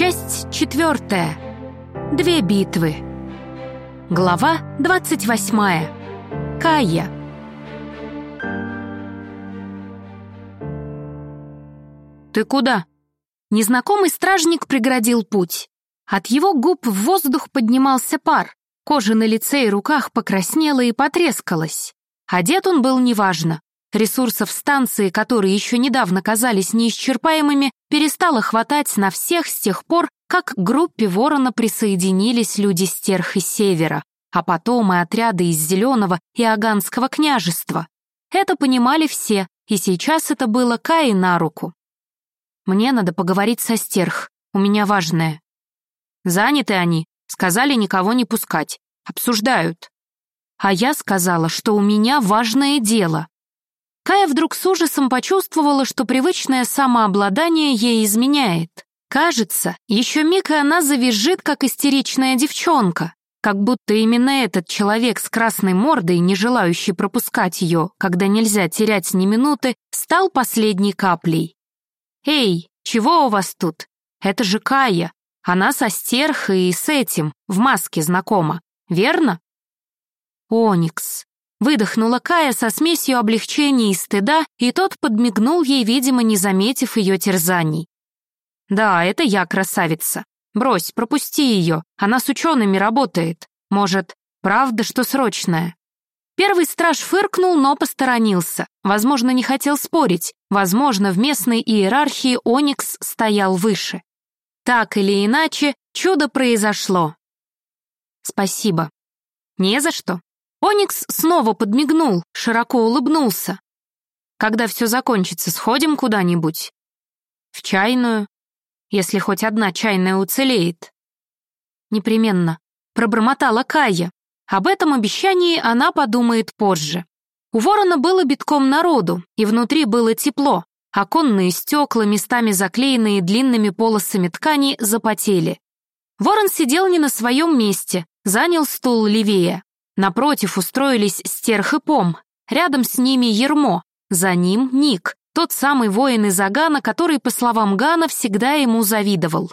Часть четвертая. Две битвы. Глава двадцать восьмая. Кая. «Ты куда?» Незнакомый стражник преградил путь. От его губ в воздух поднимался пар. Кожа на лице и руках покраснела и потрескалась. Одет он был неважно. Ресурсов станции, которые еще недавно казались неисчерпаемыми, перестало хватать на всех с тех пор, как к группе Ворона присоединились люди стерх и севера, а потом и отряды из Зеленого и Аганского княжества. Это понимали все, и сейчас это было Каи на руку. «Мне надо поговорить со стерх, у меня важное». «Заняты они, сказали никого не пускать, обсуждают». А я сказала, что у меня важное дело. Кая вдруг с ужасом почувствовала, что привычное самообладание ей изменяет. Кажется, еще миг и она завизжит, как истеричная девчонка, как будто именно этот человек с красной мордой, не желающий пропускать ее, когда нельзя терять ни минуты, стал последней каплей. «Эй, чего у вас тут? Это же Кая. Она со стерхой и с этим, в маске знакома, верно?» «Оникс», Выдохнула Кая со смесью облегчения и стыда, и тот подмигнул ей, видимо, не заметив ее терзаний. «Да, это я красавица. Брось, пропусти ее, она с учеными работает. Может, правда, что срочная?» Первый страж фыркнул, но посторонился. Возможно, не хотел спорить. Возможно, в местной иерархии Оникс стоял выше. Так или иначе, чудо произошло. «Спасибо». «Не за что», Оникс снова подмигнул, широко улыбнулся. «Когда все закончится, сходим куда-нибудь?» «В чайную, если хоть одна чайная уцелеет». «Непременно», — пробормотала Кая. Об этом обещании она подумает позже. У ворона было битком народу, и внутри было тепло. Оконные стекла, местами заклеенные длинными полосами ткани, запотели. Ворон сидел не на своем месте, занял стул левее. Напротив устроились Стерх и Пом, рядом с ними Ермо, за ним Ник, тот самый воин из Агана, который, по словам Гана, всегда ему завидовал.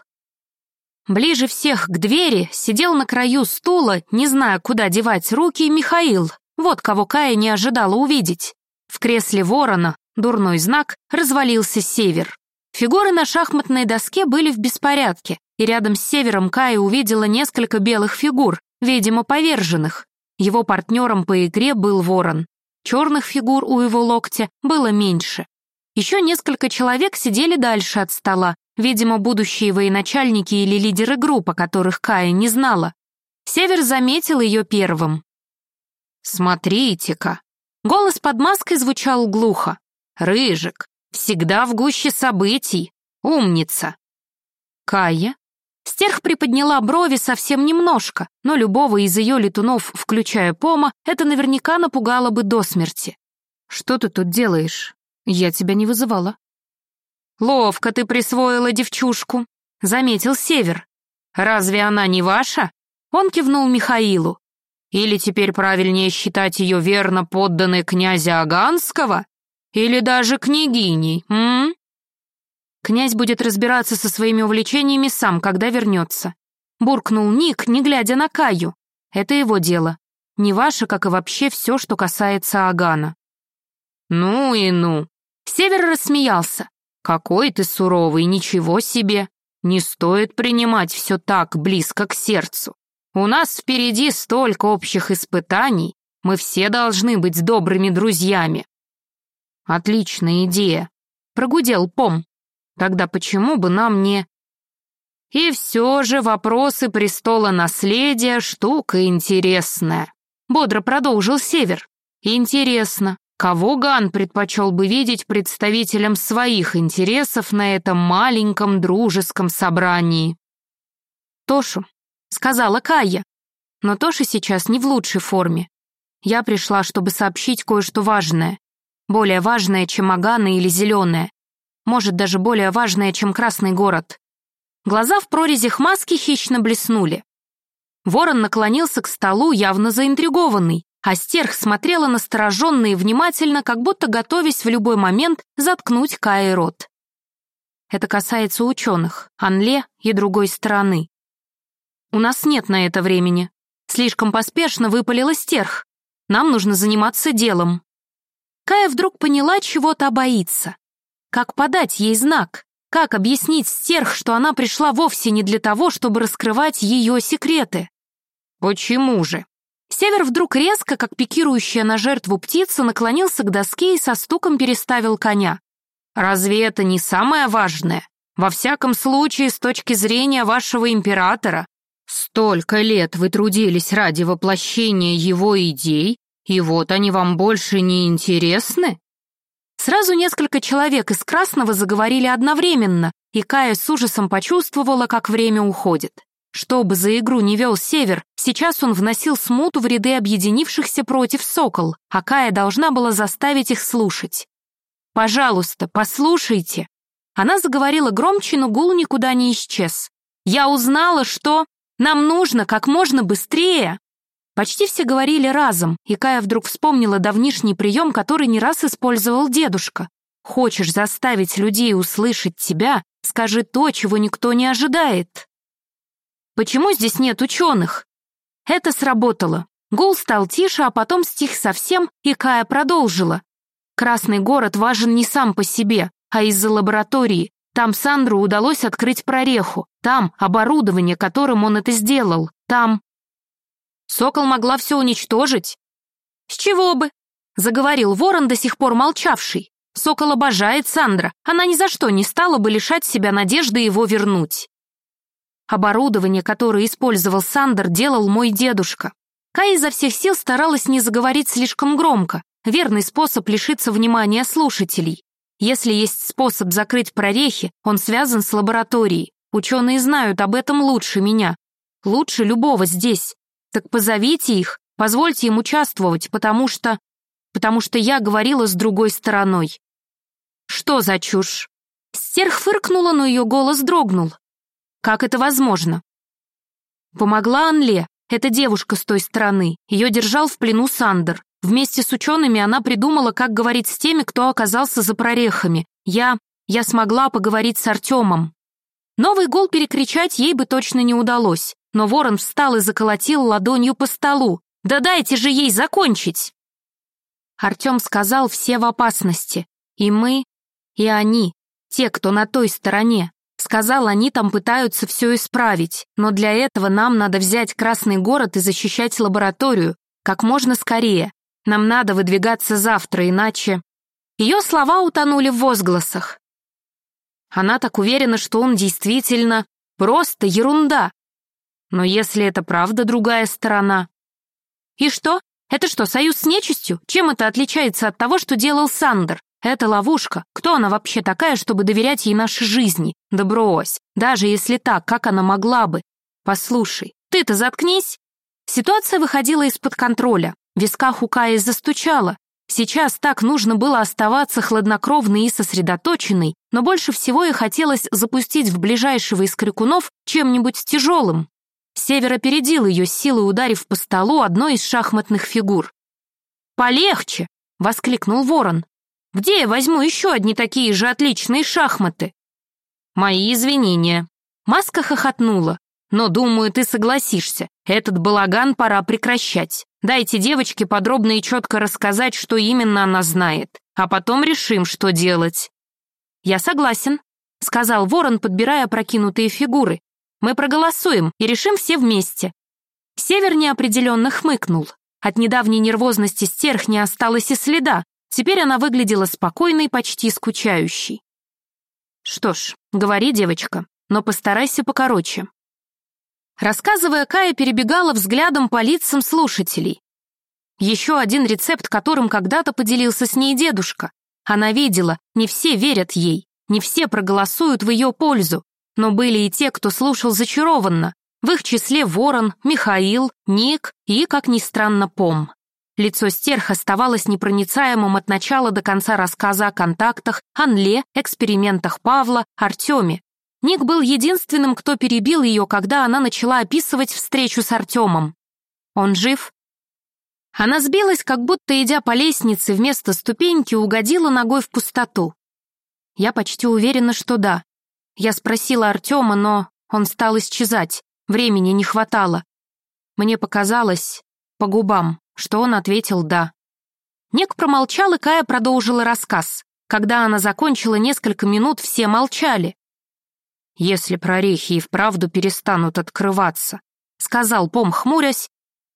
Ближе всех к двери сидел на краю стула, не зная, куда девать руки, Михаил, вот кого Кая не ожидала увидеть. В кресле ворона, дурной знак, развалился север. Фигуры на шахматной доске были в беспорядке, и рядом с севером Кая увидела несколько белых фигур, видимо, поверженных. Его партнером по игре был ворон. Черных фигур у его локтя было меньше. Еще несколько человек сидели дальше от стола, видимо, будущие военачальники или лидеры групп, о которых Кая не знала. Север заметил ее первым. «Смотрите-ка!» Голос под маской звучал глухо. «Рыжик! Всегда в гуще событий! Умница!» Кая Стерх приподняла брови совсем немножко, но любого из ее летунов, включая Пома, это наверняка напугало бы до смерти. «Что ты тут делаешь? Я тебя не вызывала». «Ловко ты присвоила девчушку», — заметил Север. «Разве она не ваша?» Он кивнул Михаилу. «Или теперь правильнее считать ее верно подданной князя Аганского? Или даже княгиней, м?» Князь будет разбираться со своими увлечениями сам, когда вернется. Буркнул Ник, не глядя на Каю. Это его дело. Не ваше, как и вообще все, что касается Агана. Ну и ну. Север рассмеялся. Какой ты суровый, ничего себе. Не стоит принимать все так близко к сердцу. У нас впереди столько общих испытаний. Мы все должны быть добрыми друзьями. Отличная идея. Прогудел Пом. Тогда почему бы нам не... И все же вопросы престола наследия — штука интересная. Бодро продолжил Север. Интересно, кого Ган предпочел бы видеть представителем своих интересов на этом маленьком дружеском собрании? Тошу, сказала Кая. Но Тоша сейчас не в лучшей форме. Я пришла, чтобы сообщить кое-что важное. Более важное, чем Агана или Зеленая может, даже более важное, чем Красный город. Глаза в прорезях маски хищно блеснули. Ворон наклонился к столу, явно заинтригованный, а стерх смотрела настороженно и внимательно, как будто готовясь в любой момент заткнуть Кае рот. Это касается ученых, Анле и другой стороны. У нас нет на это времени. Слишком поспешно выпалила стерх. Нам нужно заниматься делом. Кая вдруг поняла, чего-то боится. Как подать ей знак? Как объяснить стерх, что она пришла вовсе не для того, чтобы раскрывать ее секреты? Почему же? Север вдруг резко, как пикирующая на жертву птица, наклонился к доске и со стуком переставил коня. «Разве это не самое важное? Во всяком случае, с точки зрения вашего императора. Столько лет вы трудились ради воплощения его идей, и вот они вам больше не интересны?» Сразу несколько человек из Красного заговорили одновременно, и Кая с ужасом почувствовала, как время уходит. Что бы за игру не вел Север, сейчас он вносил смуту в ряды объединившихся против Сокол, а Кая должна была заставить их слушать. «Пожалуйста, послушайте!» Она заговорила громче, но гул никуда не исчез. «Я узнала, что нам нужно как можно быстрее!» Почти все говорили разом, и Кая вдруг вспомнила давнишний прием, который не раз использовал дедушка. «Хочешь заставить людей услышать тебя, скажи то, чего никто не ожидает». Почему здесь нет ученых? Это сработало. Гул стал тише, а потом стих совсем, и Кая продолжила. Красный город важен не сам по себе, а из-за лаборатории. Там Сандру удалось открыть прореху. Там оборудование, которым он это сделал. Там... Сокол могла все уничтожить. С чего бы? Заговорил ворон, до сих пор молчавший. Сокол обожает Сандра. Она ни за что не стала бы лишать себя надежды его вернуть. Оборудование, которое использовал Сандер, делал мой дедушка. Кай изо всех сил старалась не заговорить слишком громко. Верный способ лишиться внимания слушателей. Если есть способ закрыть прорехи, он связан с лабораторией. Ученые знают об этом лучше меня. Лучше любого здесь. Так позовите их, позвольте им участвовать, потому что... Потому что я говорила с другой стороной. Что за чушь? Стерх фыркнула, но ее голос дрогнул. Как это возможно? Помогла Анле, эта девушка с той стороны. Ее держал в плену Сандер. Вместе с учеными она придумала, как говорить с теми, кто оказался за прорехами. Я... я смогла поговорить с Артемом. Новый гол перекричать ей бы точно не удалось, но ворон встал и заколотил ладонью по столу. «Да дайте же ей закончить!» Артем сказал, все в опасности. И мы, и они, те, кто на той стороне. Сказал, они там пытаются все исправить, но для этого нам надо взять Красный город и защищать лабораторию как можно скорее. Нам надо выдвигаться завтра, иначе... Ее слова утонули в возгласах. Она так уверена, что он действительно просто ерунда. Но если это правда другая сторона... И что? Это что, союз с нечистью? Чем это отличается от того, что делал Сандер? Это ловушка. Кто она вообще такая, чтобы доверять ей нашей жизни? Да брось. Даже если так, как она могла бы? Послушай, ты-то заткнись. Ситуация выходила из-под контроля. В висках у Каи застучала. Сейчас так нужно было оставаться хладнокровной и сосредоточенной, но больше всего ей хотелось запустить в ближайшего из крикунов чем-нибудь тяжелым. Север опередил ее силой, ударив по столу одной из шахматных фигур. «Полегче!» — воскликнул ворон. Где я возьму еще одни такие же отличные шахматы? Мои извинения. Маска хохотнула. Но, думаю, ты согласишься. Этот балаган пора прекращать. Дайте девочке подробно и четко рассказать, что именно она знает. А потом решим, что делать. Я согласен, сказал ворон, подбирая прокинутые фигуры. Мы проголосуем и решим все вместе. Север неопределенно хмыкнул. От недавней нервозности стерх не осталось и следа, Теперь она выглядела спокойной, почти скучающей. «Что ж, говори, девочка, но постарайся покороче». Рассказывая, Кая перебегала взглядом по лицам слушателей. Еще один рецепт, которым когда-то поделился с ней дедушка. Она видела, не все верят ей, не все проголосуют в ее пользу, но были и те, кто слушал зачарованно, в их числе Ворон, Михаил, Ник и, как ни странно, Пом. Лицо стерх оставалось непроницаемым от начала до конца рассказа о контактах, Анле, экспериментах Павла, Артеме. Ник был единственным, кто перебил ее, когда она начала описывать встречу с Артемом. «Он жив?» Она сбилась, как будто, идя по лестнице, вместо ступеньки угодила ногой в пустоту. Я почти уверена, что да. Я спросила Артема, но он стал исчезать. Времени не хватало. Мне показалось, по губам, что он ответил «да». Нек промолчал, и Кая продолжила рассказ. Когда она закончила несколько минут, все молчали. «Если прорехи и вправду перестанут открываться», — сказал Пом, хмурясь,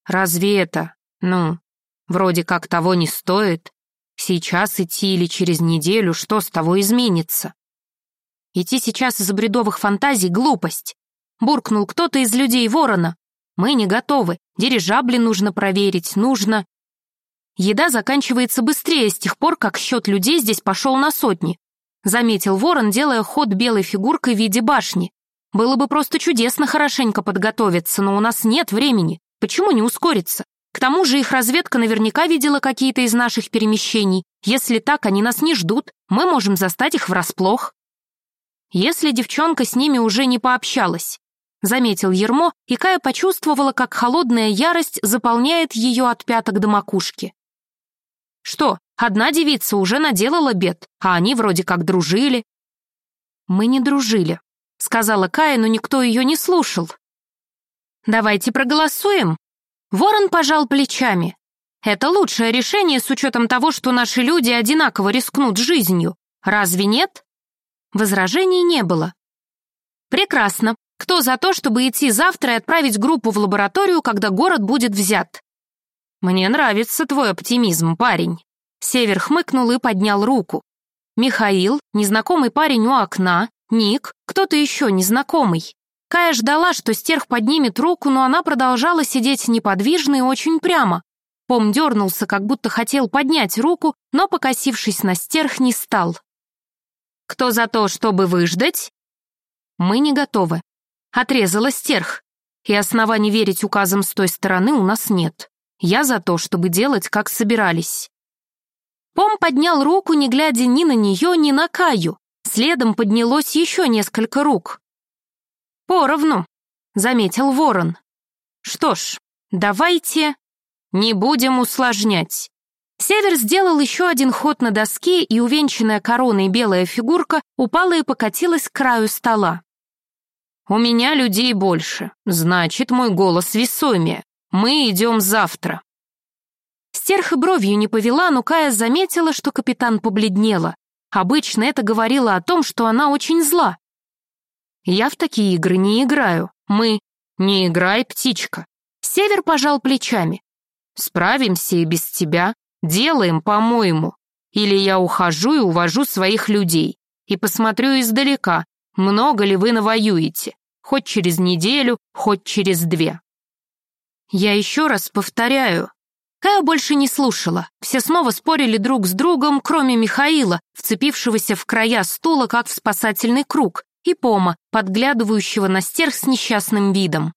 «разве это, ну, вроде как того не стоит? Сейчас идти или через неделю, что с того изменится?» «Идти сейчас из-за бредовых фантазий — глупость», — буркнул кто-то из людей ворона. «Мы не готовы, дирижабли нужно проверить, нужно...» Еда заканчивается быстрее с тех пор, как счет людей здесь пошел на сотни. Заметил ворон, делая ход белой фигуркой в виде башни. Было бы просто чудесно хорошенько подготовиться, но у нас нет времени. Почему не ускориться? К тому же их разведка наверняка видела какие-то из наших перемещений. Если так, они нас не ждут, мы можем застать их врасплох. Если девчонка с ними уже не пообщалась. Заметил Ермо, и Кая почувствовала, как холодная ярость заполняет ее от пяток до макушки. Что, одна девица уже наделала бед, а они вроде как дружили. Мы не дружили, сказала Кая, но никто ее не слушал. Давайте проголосуем. Ворон пожал плечами. Это лучшее решение с учетом того, что наши люди одинаково рискнут жизнью. Разве нет? Возражений не было. Прекрасно. Кто за то, чтобы идти завтра и отправить группу в лабораторию, когда город будет взят? «Мне нравится твой оптимизм, парень». Север хмыкнул и поднял руку. Михаил, незнакомый парень у окна, Ник, кто-то еще незнакомый. Кая ждала, что стерх поднимет руку, но она продолжала сидеть неподвижно и очень прямо. Пом дернулся, как будто хотел поднять руку, но, покосившись на стерх, не стал. «Кто за то, чтобы выждать?» «Мы не готовы», — отрезала стерх. «И оснований верить указам с той стороны у нас нет». Я за то, чтобы делать, как собирались. Пом поднял руку, не глядя ни на нее, ни на Каю. Следом поднялось еще несколько рук. «Поровну», — заметил ворон. «Что ж, давайте не будем усложнять». Север сделал еще один ход на доске, и увенчанная короной белая фигурка упала и покатилась к краю стола. «У меня людей больше, значит, мой голос весомее. Мы идем завтра». Стерх и бровью не повела, но Кая заметила, что капитан побледнела. Обычно это говорило о том, что она очень зла. «Я в такие игры не играю. Мы...» «Не играй, птичка». Север пожал плечами. «Справимся и без тебя. Делаем, по-моему. Или я ухожу и увожу своих людей. И посмотрю издалека, много ли вы навоюете. Хоть через неделю, хоть через две». Я еще раз повторяю. Кая больше не слушала. Все снова спорили друг с другом, кроме Михаила, вцепившегося в края стула, как в спасательный круг, и Пома, подглядывающего на стерх с несчастным видом.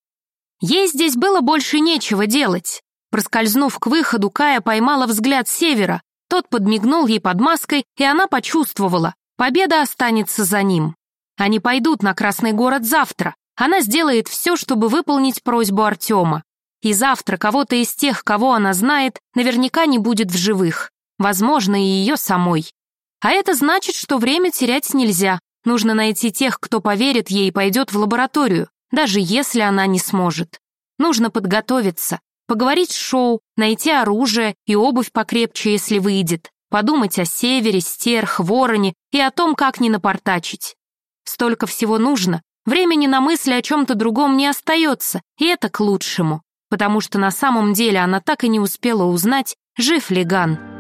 Ей здесь было больше нечего делать. Проскользнув к выходу, Кая поймала взгляд севера. Тот подмигнул ей под маской, и она почувствовала, победа останется за ним. Они пойдут на Красный город завтра. Она сделает все, чтобы выполнить просьбу Артема. И завтра кого-то из тех, кого она знает, наверняка не будет в живых. Возможно, и ее самой. А это значит, что время терять нельзя. Нужно найти тех, кто поверит ей и пойдет в лабораторию, даже если она не сможет. Нужно подготовиться, поговорить с Шоу, найти оружие и обувь покрепче, если выйдет, подумать о Севере, Стерх, Вороне и о том, как не напортачить. Столько всего нужно, времени на мысли о чем-то другом не остается, и это к лучшему потому что на самом деле она так и не успела узнать, жив ли Ган.